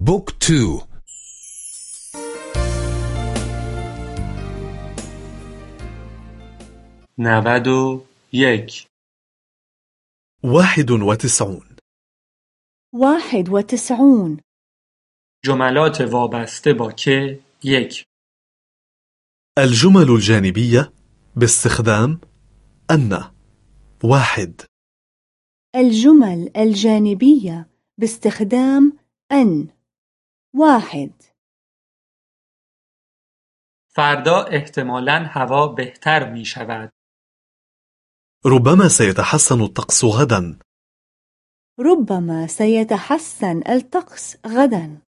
book two. نود و یک. واحد وتسعون واحد وتسعون جملات وابسته با که یک. الجمل الجانبية باستخدام أن. واحد. الجمل الجانبية باستخدام أن. واحد فردا احتمالا هوا بهتر می شود ربما سيتحسن الطقس غدا ربما سيتحسن الطقس غدا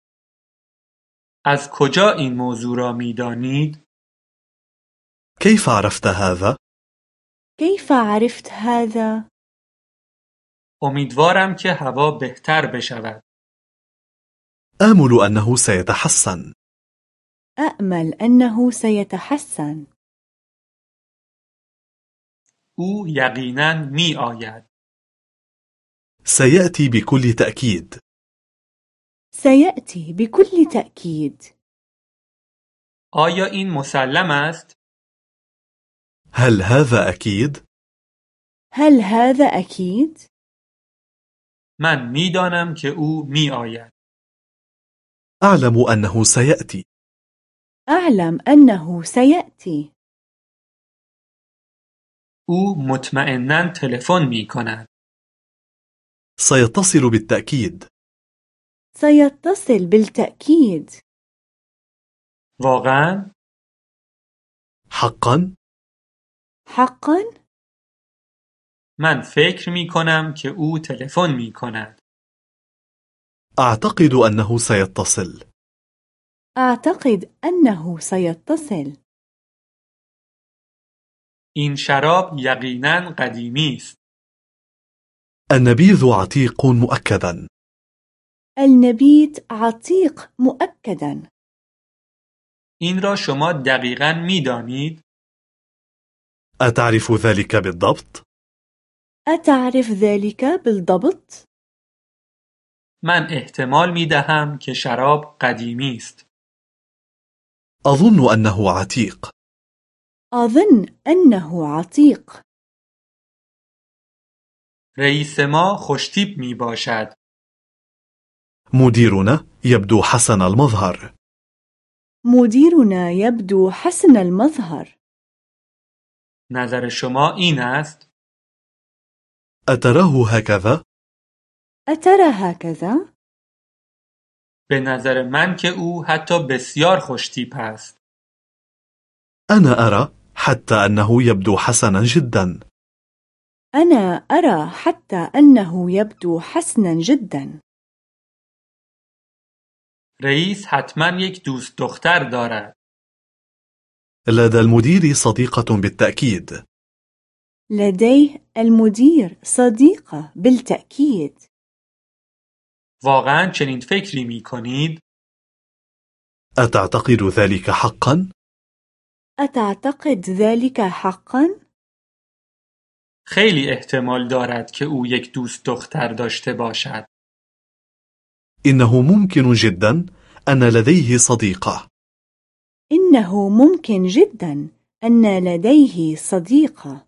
از کجا این موضوع را می دانید؟ كيف عرفت هذا؟ كيف عرفت هذا؟ امیدوارم که هوا بهتر بشود آمل أنه سيتحسن أأمل أنه سيتحسن أو یقینا می آید سيأتي بكل تأكيد سيأتي بكل تأكيد آیا این مسلم است؟ هل هذا أكيد؟ هل هذا أكيد؟ من میدانم که أو می آید أعلم أنه سيأتي. أعلم أنه سيأتي. أو مطمئنا تلفن می کند. سيتصل بالتأكيد. سيتصل بالتأكيد. واقعا؟ حقا؟ حقا؟ من فکر می کنم که أو تلفن می کند. أعتقد أنه سيتصل أعتقد أنه سيتصل این شراب یقینا قدیمی است النبيذ عتيق مؤكدا النبيت عتيق مؤكدا این را شما دقیقا می دانید؟ أتعرف ذلك بالضبط؟ أتعرف ذلك بالضبط؟ من احتمال می دهم که شراب قدیمی است. أظن أنه عتيق. أظن أنه عتيق. رئیس ما خوشتیپ می باشد مديرنا يبدو حسن المظهر. مديرنا يبدو حسن المظهر. نظر شما این است؟ أتراه هكذا؟ أترى هكذا؟ به نظر من که أو حتی بسیار خوشتیپ است. أنا أرى حتى أنه يبدو حسنا جدا. أنا أرى حتى أنه يبدو حسنا جدا. رئیس حتما یک دوست دختر دارد. لدى المدير صديقة بالتأكيد. لديه المدير صديقة بالتأكيد. واقعا چنین فکری می کنید؟ أتعتقد ذلك حقا؟ أتعتقد ذلك حقا؟ خیلی احتمال دارد که أو یک دوست دختر داشته باشد إنه ممكن جدا أن لديه صديقة إنه ممكن جدا أن لديه صديقة